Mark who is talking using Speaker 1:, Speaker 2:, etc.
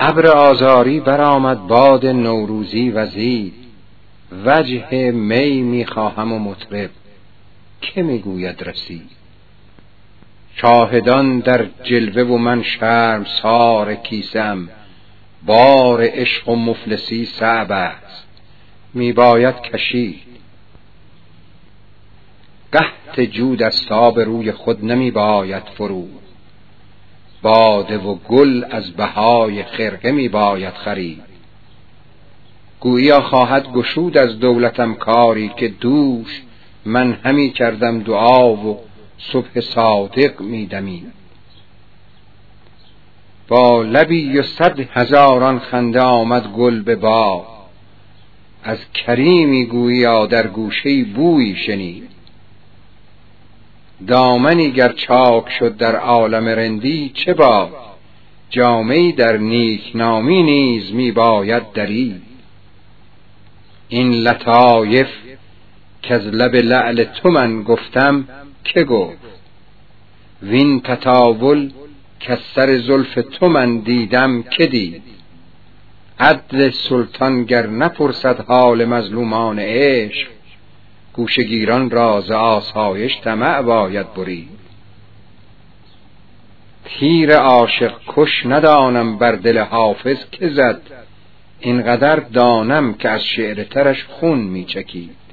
Speaker 1: ابر آزاری برآمد باد نوروزی وزید وجه می می‌خواهم و مطرب. که می‌گوید رسید؟ شاهدان در جلوه و من شرم سار کیسم. بار عشق و مفلسی صعب است. میباید کشید. قحط جود از تاب روی خود نمی باید فرود. باده و گل از بهای خرقه می باید خرید. گوییا خواهد گشود از دولتم کاری که دوش من همی کردم دعا و صبح صادق می با لبی و صد هزاران خنده آمد گل به با از کریمی گوییا در گوشه بویی شنید. دامنی گر چاک شد در عالم رندی چه با جامعی در نیکنامی نیز می باید درید این لطایف که از لب لعل تو من گفتم که گفت؟ وین تطاول که سر زلف تو من دیدم که دید؟ عدل سلطان گر نپرسد حال مظلومان عشق گوشگیران راز آسایش طمع باید برید. تیر عاشق کش ندانم بر دل حافظ که زد. اینقدر دانم که از شعر ترش خون میچکید.